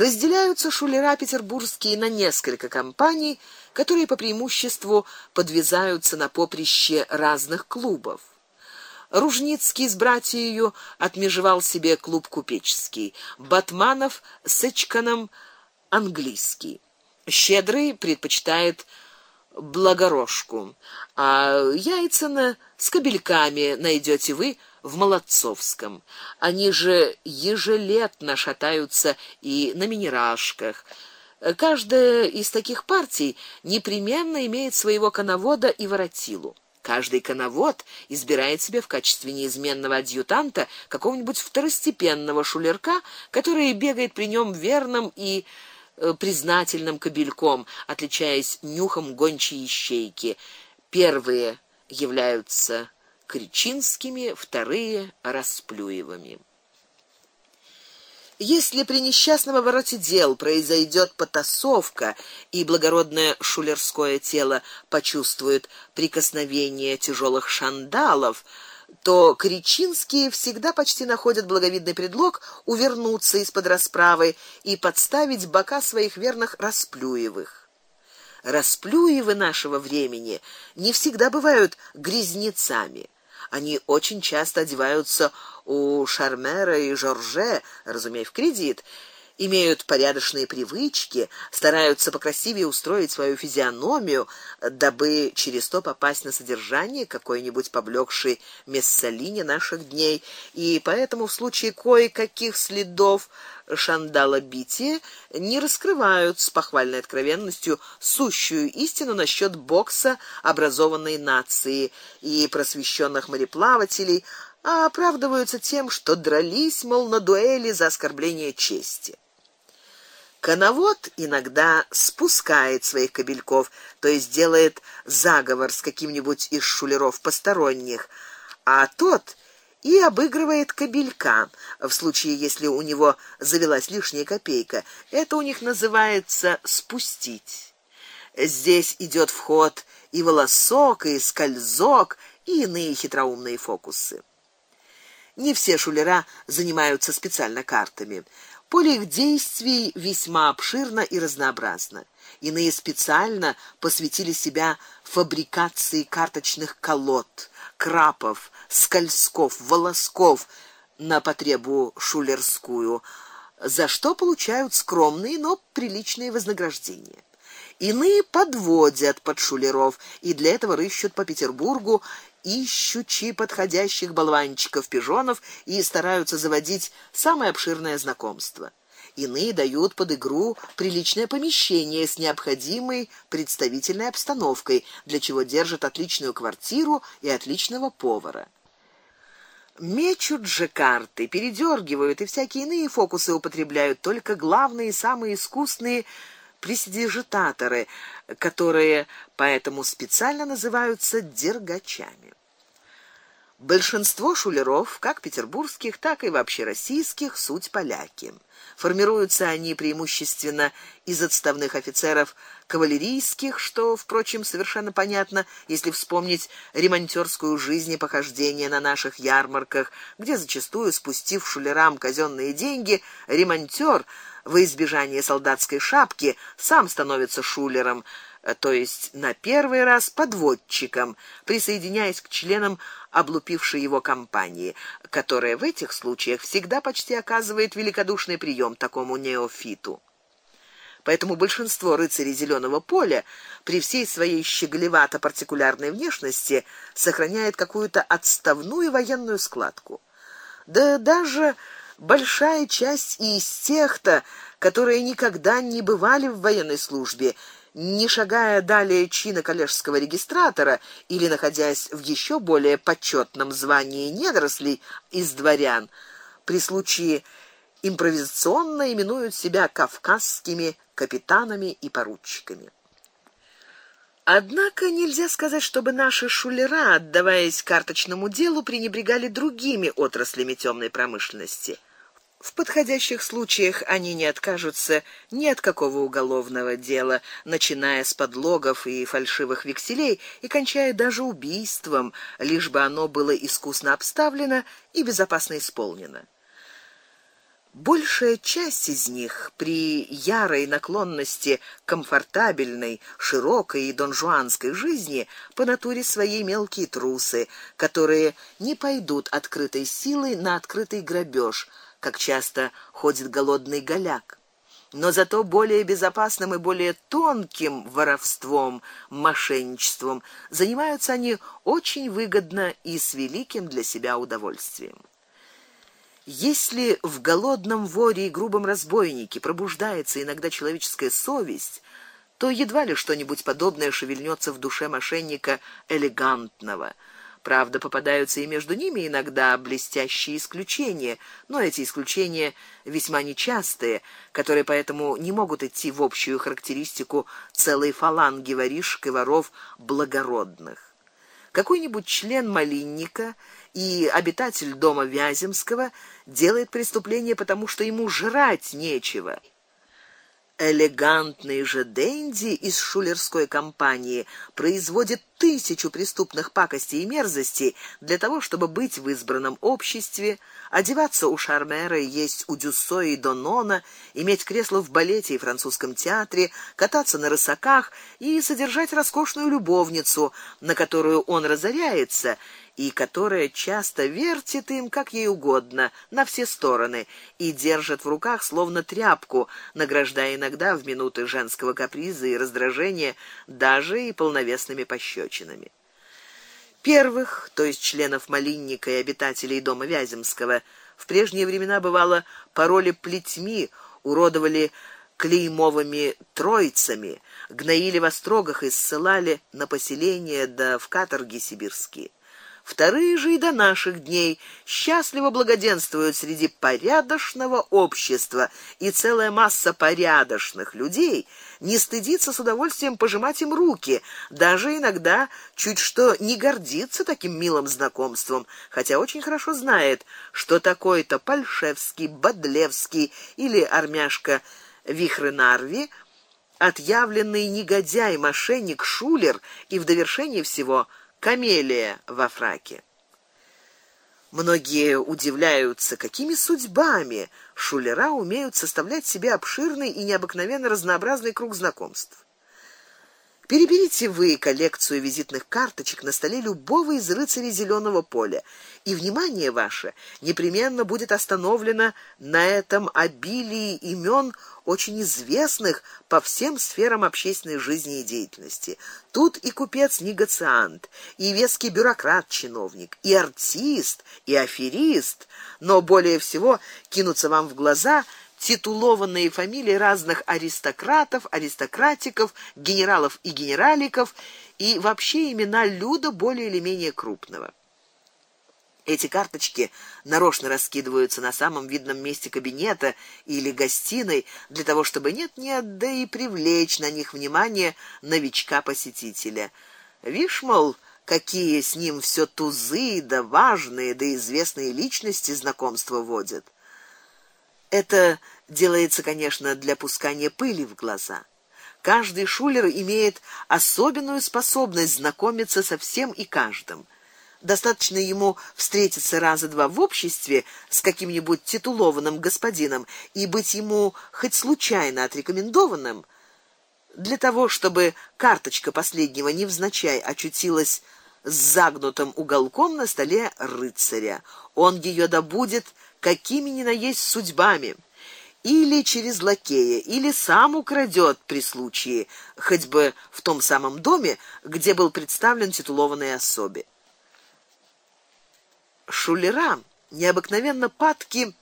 Разделяются шулера петербургские на несколько компаний, которые по преимуществу подвязаются на поприще разных клубов. Ружницкий с братьею отмежевал себе клуб купеческий, Батманов с Эчканом английский. Щедрый предпочитает благорожку, а Яйцена с кабельками найдете вы в Молодцовском. Они же ежелетно шатаются и на минерашках. Каждая из таких партий непременно имеет своего коновода и воротилу. Каждый коновод избирает себе в качестве неизменного адъютанта какого-нибудь второстепенного шулерка, который бегает при нем верным и э, признательным кобельком, отличаясь нюхом гончей ищейки. Первые являются Кричинскими, вторые Расплюевыми. Если при несчастном обороте дел произойдет потасовка, и благородное шулерское тело почувствует прикосновение тяжелых шандалов, то кричинские всегда почти находят благовидный предлог увернуться из-под расправы и подставить бока своих верных расплюевых. Расплюевы нашего времени не всегда бывают грязнецами. Они очень часто одеваются у Шармера и Жорже, разумея в кредит, имеют порядочные привычки, стараются покрасивее устроить свою физиономию, дабы через то попасть на содержание какой-нибудь поблекшей Мессалине наших дней, и поэтому в случае кое-каких следов шандалобития не раскрывают с похвальной откровенностью сущую истину насчет бокса образованной нации и просвещенных мореплавателей, а оправдываются тем, что дрались мол на дуэли за оскорбление чести. Коновод иногда спускает своих кобельков, то есть делает заговор с каким-нибудь из шулеров посторонних, а тот и обыгрывает кобелька в случае, если у него завелась лишняя копейка. Это у них называется спустить. Здесь идет в ход и волосок, и скользок, и иные хитроумные фокусы. Не все шулера занимаются специально картами. Поле их действий весьма обширно и разнообразно. Иные специально посвятили себя фабрикации карточных колод, крапов, скользков, волосков на потребу шулерскую, за что получают скромные, но приличные вознаграждения. Иные подводят под шулеров и для этого рыщут по Петербургу ищучи подходящих болванчиков-пижонов и стараются заводить самое обширное знакомство. Иные дают под игру приличное помещение с необходимой представительной обстановкой, для чего держат отличную квартиру и отличного повара. Мечут же карты, передергивают и всякие иные фокусы употребляют только главные и самые искусные престижитаторы, которые поэтому специально называются дергачами. Большинство шулеров, как петербургских, так и вообще российских, суть поляки. Формируются они преимущественно из отставных офицеров кавалерийских, что, впрочем, совершенно понятно, если вспомнить ремонтёрскую жизнь и похождения на наших ярмарках, где зачастую спустив шулерам казенные деньги, ремонтёр во избежание солдатской шапки сам становится шулером, то есть на первый раз подводчиком, присоединяясь к членам облупившей его компании, которая в этих случаях всегда почти оказывает великодушный прием такому неофиту. Поэтому большинство рыцарей зеленого поля при всей своей щеголевато-партикулярной внешности сохраняет какую-то отставную военную складку. Да даже большая часть из тех-то, которые никогда не бывали в военной службе, не шагая далее чина коллежского регистратора или находясь в еще более почетном звании недорослей из дворян, при случае импровизационно именуют себя кавказскими капитанами и поручиками. Однако нельзя сказать, чтобы наши шулера, отдаваясь карточному делу, пренебрегали другими отраслями темной промышленности. В подходящих случаях они не откажутся ни от какого уголовного дела, начиная с подлогов и фальшивых векселей и кончая даже убийством, лишь бы оно было искусно обставлено и безопасно исполнено. Большая часть из них при ярой наклонности комфортабельной, широкой и донжуанской жизни по натуре своей мелкие трусы, которые не пойдут открытой силой на открытый грабеж, как часто ходит голодный голяк. Но зато более безопасным и более тонким воровством, мошенничеством занимаются они очень выгодно и с великим для себя удовольствием. Если в голодном воре и грубом разбойнике пробуждается иногда человеческая совесть, то едва ли что-нибудь подобное шевельнется в душе мошенника элегантного. Правда, попадаются и между ними иногда блестящие исключения, но эти исключения весьма нечастые, которые поэтому не могут идти в общую характеристику целой фаланги воришек и воров благородных. Какой-нибудь член малинника и обитатель дома Вяземского делает преступление потому, что ему жрать нечего. Элегантный же денди из шулерской компании производит тысячу преступных пакостей и мерзостей для того, чтобы быть в избранном обществе, одеваться у Шармера есть у Дюссо и Донона, иметь кресло в балете и французском театре, кататься на рысаках и содержать роскошную любовницу, на которую он разоряется и которая часто вертит им как ей угодно на все стороны и держит в руках словно тряпку, награждая иногда в минуты женского каприза и раздражения даже и полновесными пощечинами. Первых, то есть членов малинника и обитателей дома Вяземского, в прежние времена бывало пароли плетьми, уродовали клеймовыми тройцами, гноили в острогах и ссылали на поселения да в каторги сибирские. Вторые же и до наших дней счастливо благоденствуют среди порядочного общества, и целая масса порядочных людей не стыдится с удовольствием пожимать им руки, даже иногда чуть что не гордится таким милым знакомством, хотя очень хорошо знает, что такой-то Пальшевский, Бадлевский или армяшка Вихренарви отъявленный негодяй, мошенник, шулер и в довершение всего камелия во фраке. Многие удивляются, какими судьбами шулера умеют составлять себе обширный и необыкновенно разнообразный круг знакомств. Переберите вы коллекцию визитных карточек на столе любого из рыцарей зеленого поля, и внимание ваше непременно будет остановлено на этом обилии имен очень известных по всем сферам общественной жизни и деятельности. Тут и купец-негациант, и веский бюрократ-чиновник, и артист, и аферист, но более всего кинутся вам в глаза титулованные фамилии разных аристократов, аристократиков, генералов и генераликов и вообще имена люда более или менее крупного. Эти карточки нарочно раскидываются на самом видном месте кабинета или гостиной для того, чтобы нет-нет, да и привлечь на них внимание новичка-посетителя. Вишь, мол, какие с ним все тузы, да важные, да известные личности знакомства водят. Это делается, конечно, для пускания пыли в глаза. Каждый шулер имеет особенную способность знакомиться со всем и каждым. Достаточно ему встретиться раза два в обществе с каким-нибудь титулованным господином и быть ему хоть случайно отрекомендованным для того, чтобы карточка последнего невзначай очутилась с загнутым уголком на столе рыцаря. Он ее добудет какими ни на есть судьбами, или через лакея, или сам украдет при случае, хоть бы в том самом доме, где был представлен титулованной особе. Шулера необыкновенно падки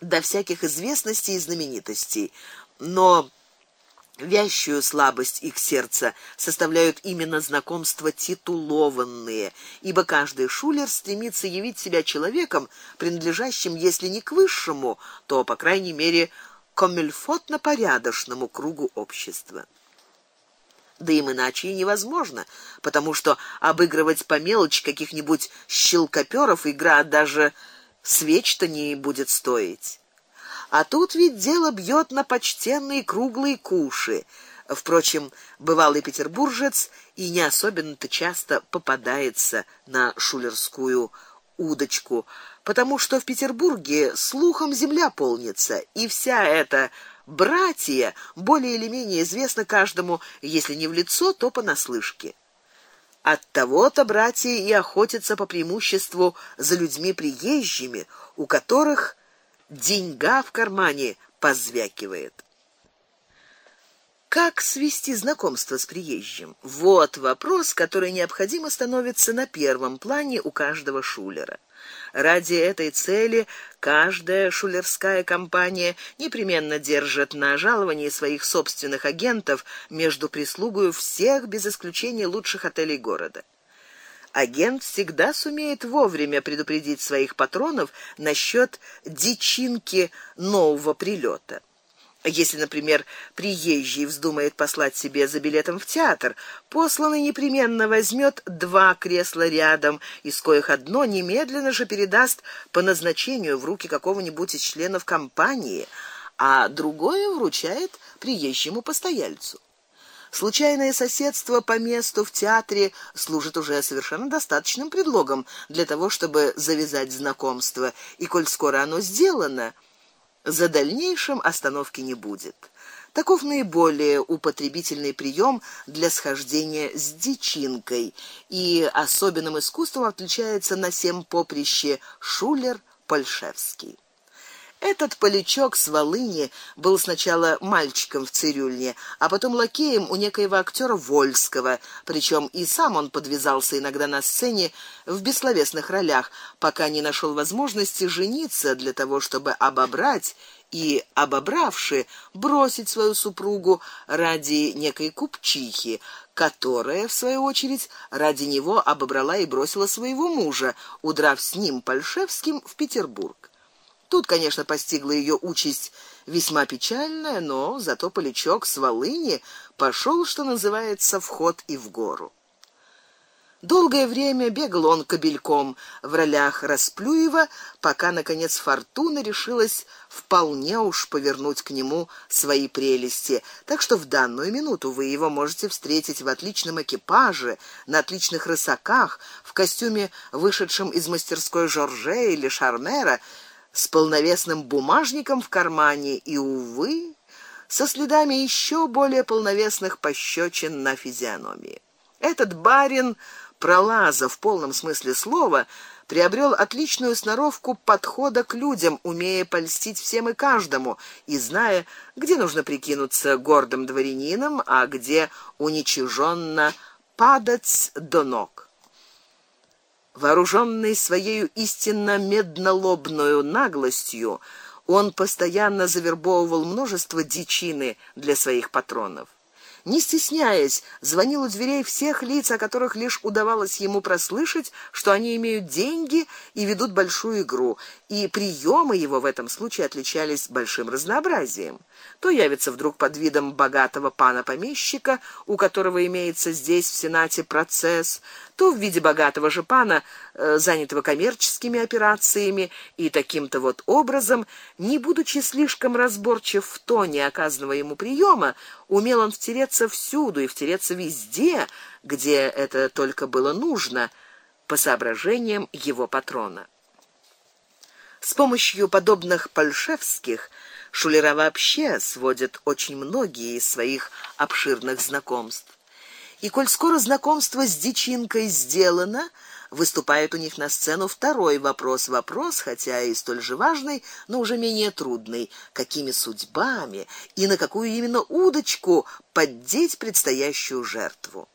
до всяких известностей и знаменитостей, но Вящую слабость их сердца составляют именно знакомства титулованные, ибо каждый шулер стремится явить себя человеком, принадлежащим, если не к высшему, то по крайней мере коммельфотно порядочному кругу общества. Да им иначе и невозможно, потому что обыгрывать по мелочи каких-нибудь щелкопёров игра даже свеч-то не будет стоить. А тут ведь дело бьет на почтенные круглые куши. Впрочем, бывалый петербуржец и не особенно-то часто попадается на шулерскую удочку, потому что в Петербурге слухом земля полнится, и вся эта братья более или менее известна каждому, если не в лицо, то понаслышке. От того-то братья и охотятся по преимуществу за людьми приезжими, у которых деньга в кармане позвякивает. Как свести знакомство с приезжим? Вот вопрос, который необходимо становится на первом плане у каждого шулера. Ради этой цели каждая шулерская компания непременно держит на жаловании своих собственных агентов между прислугой всех без исключения лучших отелей города. Агент всегда сумеет вовремя предупредить своих патронов насчет дичинки нового прилета. Если, например, приезжий вздумает послать себе за билетом в театр, посланный непременно возьмет два кресла рядом, из коих одно немедленно же передаст по назначению в руки какого-нибудь из членов компании, а другое вручает приезжему постояльцу. Случайное соседство по месту в театре служит уже совершенно достаточным предлогом для того, чтобы завязать знакомство, и коль скоро оно сделано, за дальнейшим остановки не будет. Таков наиболее употребительный прием для схождения с дичинкой, и особенным искусством отличается на всем поприще шулер Польшевский. Этот полячок с Волыни был сначала мальчиком в цирюльне, а потом лакеем у некоего актера Вольского, причем и сам он подвязался иногда на сцене в бессловесных ролях, пока не нашел возможности жениться для того, чтобы обобрать и обобравши бросить свою супругу ради некой купчихи, которая в свою очередь ради него обобрала и бросила своего мужа, удрав с ним Польшевским в Петербург. Тут, конечно, постигла ее участь весьма печальная, но зато полечок с Волыни пошел, что называется, в ход и в гору. Долгое время бегал он кобельком в ролях Расплюева, пока наконец фортуна решилась вполне уж повернуть к нему свои прелести. Так что в данную минуту вы его можете встретить в отличном экипаже, на отличных рысаках, в костюме, вышедшем из мастерской Жорже или Шарнера, с полновесным бумажником в кармане и увы, со следами еще более полновесных пощечин на физиономии. Этот барин Пролаза в полном смысле слова приобрел отличную сноровку подхода к людям, умея польстить всем и каждому и зная, где нужно прикинуться гордым дворянином, а где уничиженно падать до ног. Вооруженный своей истинно меднолобную наглостью, он постоянно завербовывал множество дичины для своих патронов не стесняясь, звонил у дверей всех лиц, о которых лишь удавалось ему прослышать, что они имеют деньги и ведут большую игру, и приемы его в этом случае отличались большим разнообразием. То явится вдруг под видом богатого пана-помещика, у которого имеется здесь в Сенате процесс, то в виде богатого же пана, э, занятого коммерческими операциями, и таким-то вот образом, не будучи слишком разборчив в тоне оказанного ему приема, умел он втереться всюду и втереться везде, где это только было нужно, по соображениям его патрона. С помощью подобных польшевских шулера вообще сводят очень многие из своих обширных знакомств. И коль скоро знакомство с дичинкой сделано, выступает у них на сцену второй вопрос, вопрос, хотя и столь же важный, но уже менее трудный: какими судьбами и на какую именно удочку поддеть предстоящую жертву.